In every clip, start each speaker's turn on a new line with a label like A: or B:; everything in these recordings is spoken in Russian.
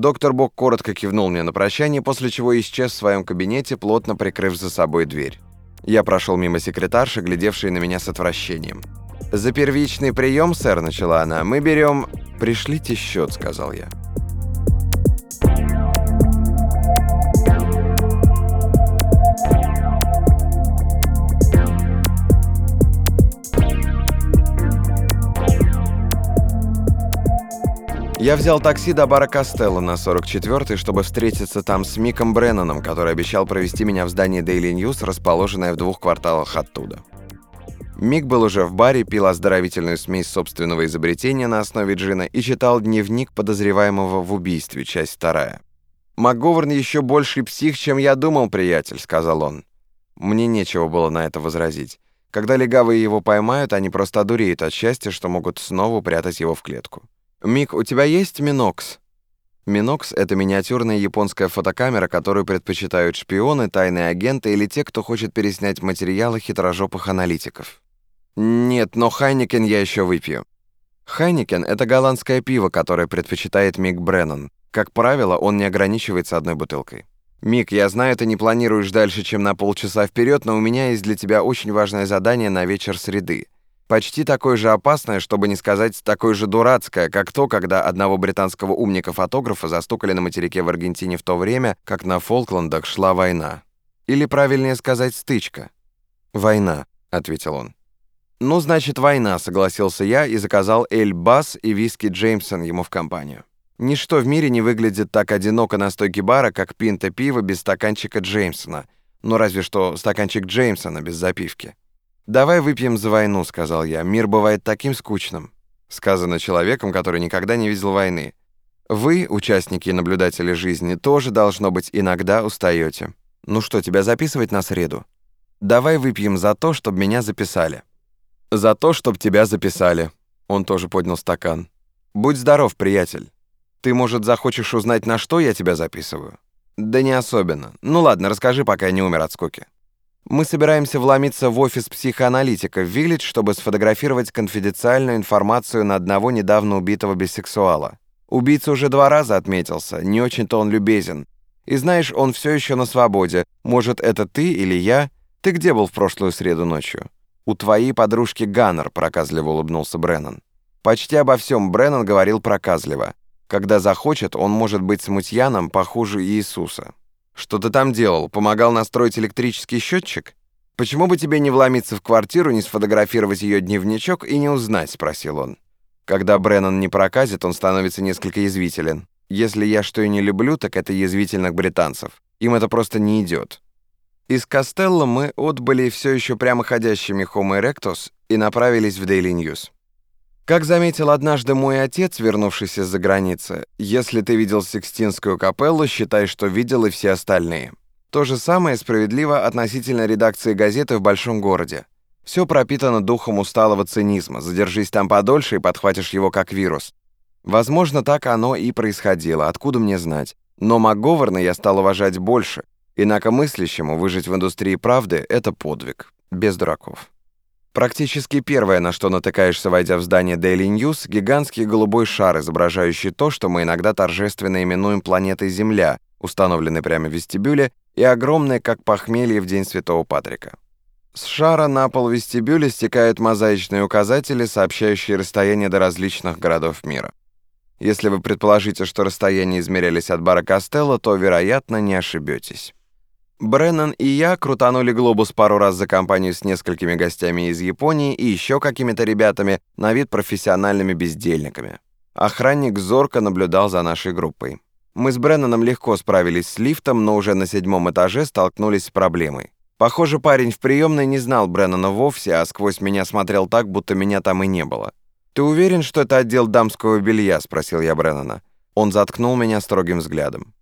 A: Доктор Бок коротко кивнул мне на прощание, после чего исчез в своем кабинете, плотно прикрыв за собой дверь. Я прошел мимо секретарши, глядевшей на меня с отвращением. «За первичный прием, сэр», — начала она, — «мы берем...» «Пришлите счет», — сказал я. Я взял такси до бара Костелло на 44-й, чтобы встретиться там с Миком Бренноном, который обещал провести меня в здании Daily News, расположенное в двух кварталах оттуда. Мик был уже в баре, пил оздоровительную смесь собственного изобретения на основе джина и читал дневник подозреваемого в убийстве, часть вторая. «МакГоверн еще больший псих, чем я думал, приятель», — сказал он. Мне нечего было на это возразить. Когда легавые его поймают, они просто одуреют от счастья, что могут снова прятать его в клетку. «Мик, у тебя есть Минокс?» Минокс — это миниатюрная японская фотокамера, которую предпочитают шпионы, тайные агенты или те, кто хочет переснять материалы хитрожопых аналитиков. Нет, но Хайникен я еще выпью. Хайникен — это голландское пиво, которое предпочитает Мик Бреннан. Как правило, он не ограничивается одной бутылкой. «Мик, я знаю, ты не планируешь дальше, чем на полчаса вперед, но у меня есть для тебя очень важное задание на вечер среды. Почти такое же опасное, чтобы не сказать такое же дурацкое, как то, когда одного британского умника-фотографа застукали на материке в Аргентине в то время, как на Фолкландах шла война. Или правильнее сказать стычка. «Война», — ответил он. «Ну, значит, война», — согласился я и заказал Эль Бас и виски Джеймсон ему в компанию. Ничто в мире не выглядит так одиноко на стойке бара, как пинта пива без стаканчика Джеймсона. Ну, разве что стаканчик Джеймсона без запивки. «Давай выпьем за войну», — сказал я. «Мир бывает таким скучным». Сказано человеком, который никогда не видел войны. Вы, участники и наблюдатели жизни, тоже, должно быть, иногда устаете. Ну что, тебя записывать на среду? Давай выпьем за то, чтобы меня записали. За то, чтобы тебя записали. Он тоже поднял стакан. Будь здоров, приятель. Ты, может, захочешь узнать, на что я тебя записываю? Да не особенно. Ну ладно, расскажи, пока я не умер от скуки. Мы собираемся вломиться в офис психоаналитика в Виллидж, чтобы сфотографировать конфиденциальную информацию на одного недавно убитого бисексуала. Убийца уже два раза отметился, не очень-то он любезен. И знаешь, он все еще на свободе. Может, это ты или я? Ты где был в прошлую среду ночью? У твоей подружки Ганнер, проказливо улыбнулся Бреннан. Почти обо всем Бреннан говорил проказливо. Когда захочет, он может быть смутьяном похуже Иисуса. Что ты там делал? Помогал настроить электрический счетчик? Почему бы тебе не вломиться в квартиру, не сфотографировать ее дневничок и не узнать?» — спросил он. Когда Бреннан не проказит, он становится несколько язвителен. Если я что и не люблю, так это язвительных британцев. Им это просто не идет. Из Костелло мы отбыли все еще прямоходящими Homo erectus и направились в Daily News. Как заметил однажды мой отец, вернувшийся за границы, если ты видел Сикстинскую капеллу, считай, что видел и все остальные. То же самое справедливо относительно редакции газеты в большом городе. Все пропитано духом усталого цинизма. Задержись там подольше и подхватишь его как вирус. Возможно, так оно и происходило, откуда мне знать. Но МакГоверна я стал уважать больше. Инакомыслящему выжить в индустрии правды — это подвиг. Без дураков. Практически первое, на что натыкаешься, войдя в здание Daily News, гигантский голубой шар, изображающий то, что мы иногда торжественно именуем планетой Земля, установленный прямо в вестибюле, и огромный, как похмелье в День Святого Патрика. С шара на пол вестибюля стекают мозаичные указатели, сообщающие расстояние до различных городов мира. Если вы предположите, что расстояния измерялись от бара Костелло, то, вероятно, не ошибетесь. Бреннан и я крутанули глобус пару раз за компанию с несколькими гостями из Японии и еще какими-то ребятами, на вид профессиональными бездельниками. Охранник зорко наблюдал за нашей группой. Мы с Бреннаном легко справились с лифтом, но уже на седьмом этаже столкнулись с проблемой. Похоже, парень в приемной не знал Бреннана вовсе, а сквозь меня смотрел так, будто меня там и не было. «Ты уверен, что это отдел дамского белья?» — спросил я Бреннана. Он заткнул меня строгим взглядом.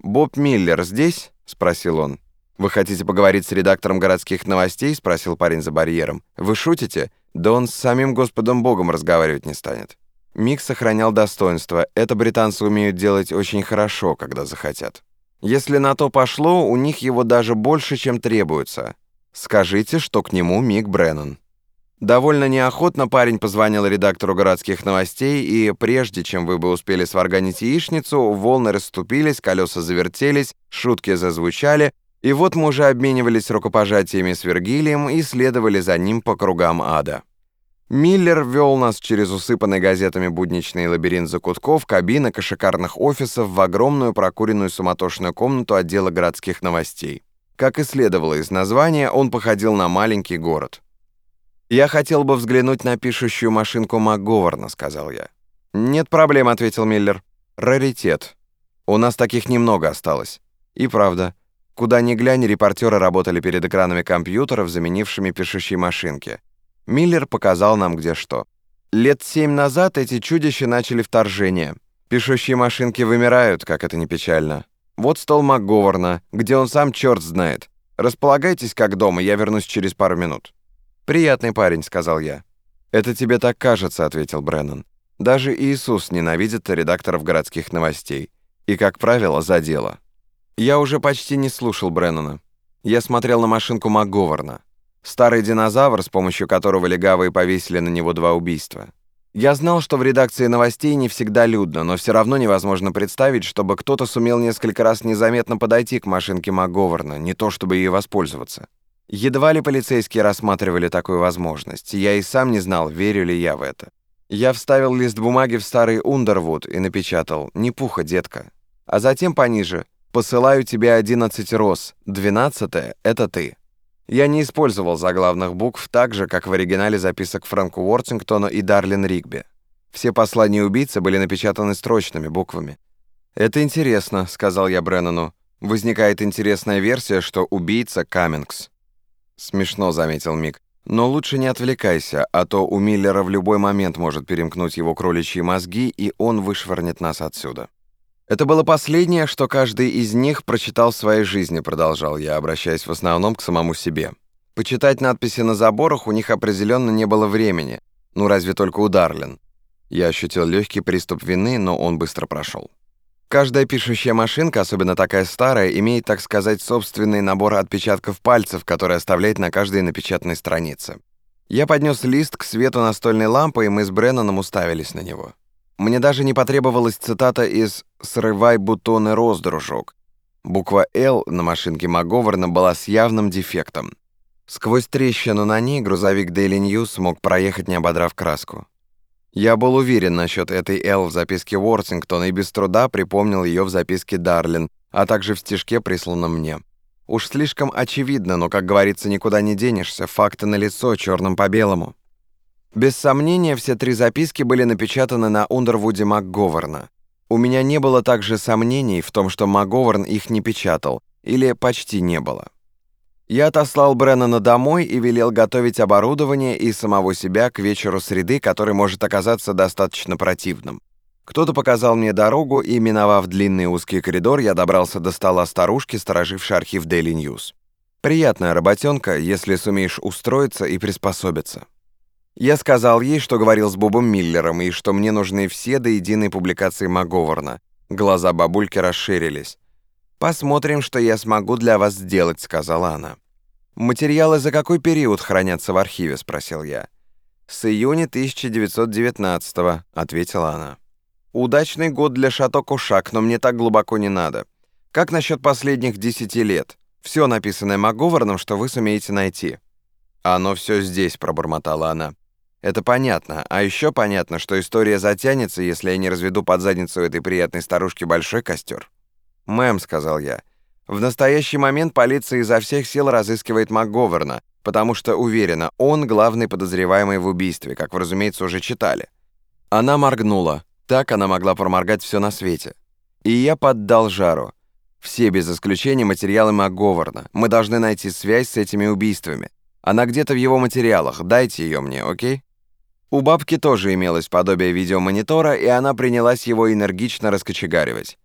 A: «Боб Миллер здесь?» — спросил он. «Вы хотите поговорить с редактором городских новостей?» — спросил парень за барьером. «Вы шутите? Да он с самим Господом Богом разговаривать не станет». Мик сохранял достоинство. Это британцы умеют делать очень хорошо, когда захотят. Если на то пошло, у них его даже больше, чем требуется. Скажите, что к нему Мик Бреннан. Довольно неохотно парень позвонил редактору городских новостей, и прежде чем вы бы успели сварганить яичницу, волны расступились, колеса завертелись, шутки зазвучали, и вот мы уже обменивались рукопожатиями с Вергилием и следовали за ним по кругам ада. Миллер вел нас через усыпанный газетами будничный лабиринт закутков, кабинок и шикарных офисов в огромную прокуренную суматошную комнату отдела городских новостей. Как и следовало из названия, он походил на маленький город. «Я хотел бы взглянуть на пишущую машинку МакГоварна», — сказал я. «Нет проблем», — ответил Миллер. «Раритет. У нас таких немного осталось». И правда, куда ни глянь, репортеры работали перед экранами компьютеров, заменившими пишущие машинки. Миллер показал нам где что. Лет семь назад эти чудища начали вторжение. Пишущие машинки вымирают, как это не печально. Вот стол МакГоварна, где он сам черт знает. Располагайтесь как дома, я вернусь через пару минут». «Приятный парень», — сказал я. «Это тебе так кажется», — ответил Бреннан. «Даже Иисус ненавидит редакторов городских новостей. И, как правило, за дело». Я уже почти не слушал Бреннана. Я смотрел на машинку МакГоварна. Старый динозавр, с помощью которого легавые повесили на него два убийства. Я знал, что в редакции новостей не всегда людно, но все равно невозможно представить, чтобы кто-то сумел несколько раз незаметно подойти к машинке МакГоварна, не то чтобы ей воспользоваться. Едва ли полицейские рассматривали такую возможность, я и сам не знал, верю ли я в это. Я вставил лист бумаги в старый Ундервуд и напечатал «Не пуха, детка». А затем пониже «Посылаю тебе 11 роз, 12 — это ты». Я не использовал заглавных букв так же, как в оригинале записок Фрэнку Уортингтону и Дарлин Ригби. Все послания убийцы были напечатаны строчными буквами. «Это интересно», — сказал я Бреннану. «Возникает интересная версия, что убийца Каммингс». Смешно, заметил Мик. Но лучше не отвлекайся, а то у Миллера в любой момент может перемкнуть его кроличьи мозги, и он вышвырнет нас отсюда. Это было последнее, что каждый из них прочитал в своей жизни, продолжал я, обращаясь в основном к самому себе. Почитать надписи на заборах у них определенно не было времени. Ну, разве только у Дарлин. Я ощутил легкий приступ вины, но он быстро прошел. Каждая пишущая машинка, особенно такая старая, имеет, так сказать, собственный набор отпечатков пальцев, который оставляет на каждой напечатанной странице. Я поднес лист к свету настольной лампы, и мы с Бреннаном уставились на него. Мне даже не потребовалась цитата из «Срывай бутоны роз, дружок». Буква «Л» на машинке МакГоварна была с явным дефектом. Сквозь трещину на ней грузовик Daily News смог проехать, не ободрав краску. Я был уверен насчет этой «Л» в записке Уортингтона и без труда припомнил ее в записке Дарлин, а также в стишке, присланном мне. Уж слишком очевидно, но, как говорится, никуда не денешься, факты налицо, черным по белому. Без сомнения, все три записки были напечатаны на Ундервуде МакГоварна. У меня не было также сомнений в том, что МакГоварн их не печатал, или почти не было. Я отослал Бреннана домой и велел готовить оборудование и самого себя к вечеру среды, который может оказаться достаточно противным. Кто-то показал мне дорогу, и, миновав длинный узкий коридор, я добрался до стола старушки, сторожившей архив Daily News. Приятная работенка, если сумеешь устроиться и приспособиться. Я сказал ей, что говорил с Бобом Миллером, и что мне нужны все до единой публикации МакГоварна. Глаза бабульки расширились. «Посмотрим, что я смогу для вас сделать», — сказала она. «Материалы за какой период хранятся в архиве?» — спросил я. «С июня 1919-го», — ответила она. «Удачный год для Шато Кушак, но мне так глубоко не надо. Как насчет последних десяти лет? Все написанное Маговарном, что вы сумеете найти». «Оно все здесь», — пробормотала она. «Это понятно. А еще понятно, что история затянется, если я не разведу под задницу этой приятной старушки большой костер». «Мэм», — сказал я, — «в настоящий момент полиция изо всех сил разыскивает МакГоверна, потому что, уверена, он главный подозреваемый в убийстве, как вы, разумеется, уже читали». Она моргнула. Так она могла проморгать все на свете. И я поддал жару. Все без исключения материалы МакГоверна. Мы должны найти связь с этими убийствами. Она где-то в его материалах. Дайте ее мне, окей? У бабки тоже имелось подобие видеомонитора, и она принялась его энергично раскочегаривать.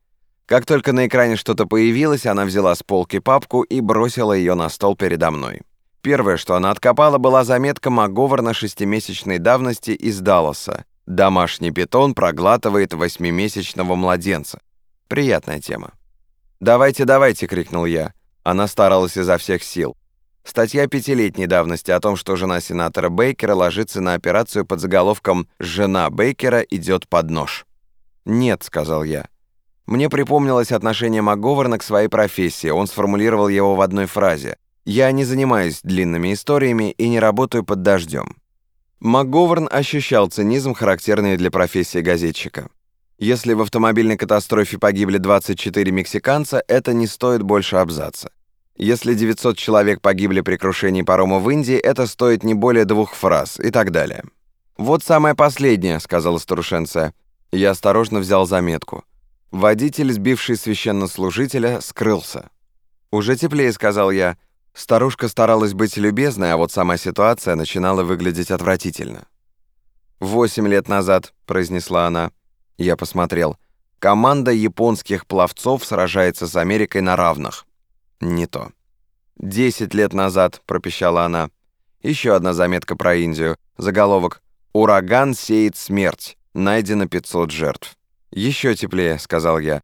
A: Как только на экране что-то появилось, она взяла с полки папку и бросила ее на стол передо мной. Первое, что она откопала, была заметка МакГоварна шестимесячной давности из Далласа. «Домашний питон проглатывает восьмимесячного младенца». Приятная тема. «Давайте, давайте!» — крикнул я. Она старалась изо всех сил. Статья пятилетней давности о том, что жена сенатора Бейкера ложится на операцию под заголовком «Жена Бейкера идет под нож». «Нет», — сказал я. Мне припомнилось отношение МакГоверна к своей профессии, он сформулировал его в одной фразе. «Я не занимаюсь длинными историями и не работаю под дождем». МакГоверн ощущал цинизм, характерный для профессии газетчика. Если в автомобильной катастрофе погибли 24 мексиканца, это не стоит больше абзаца. Если 900 человек погибли при крушении парома в Индии, это стоит не более двух фраз и так далее. «Вот самое последнее», — сказала старушенция. Я осторожно взял заметку. Водитель, сбивший священнослужителя, скрылся. «Уже теплее», — сказал я. Старушка старалась быть любезной, а вот сама ситуация начинала выглядеть отвратительно. «Восемь лет назад», — произнесла она. Я посмотрел. «Команда японских пловцов сражается с Америкой на равных». Не то. «Десять лет назад», — пропищала она. Еще одна заметка про Индию. Заголовок «Ураган сеет смерть. Найдено 500 жертв». «Еще теплее», — сказал я.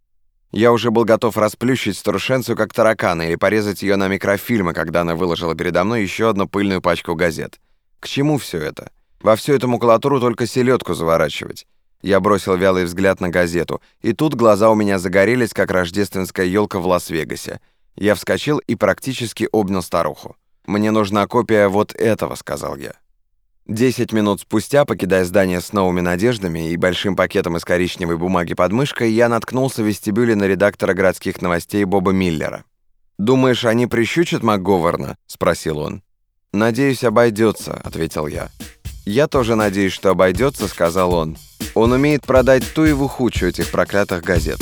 A: Я уже был готов расплющить старушенцию как таракана или порезать ее на микрофильмы, когда она выложила передо мной еще одну пыльную пачку газет. К чему все это? Во всю эту макулатуру только селедку заворачивать. Я бросил вялый взгляд на газету, и тут глаза у меня загорелись, как рождественская елка в Лас-Вегасе. Я вскочил и практически обнял старуху. «Мне нужна копия вот этого», — сказал я. Десять минут спустя, покидая здание с новыми надеждами и большим пакетом из коричневой бумаги под мышкой, я наткнулся в вестибюле на редактора городских новостей Боба Миллера. «Думаешь, они прищучат МакГоверна?» — спросил он. «Надеюсь, обойдется», — ответил я. «Я тоже надеюсь, что обойдется», — сказал он. «Он умеет продать ту и вухучу этих проклятых газет».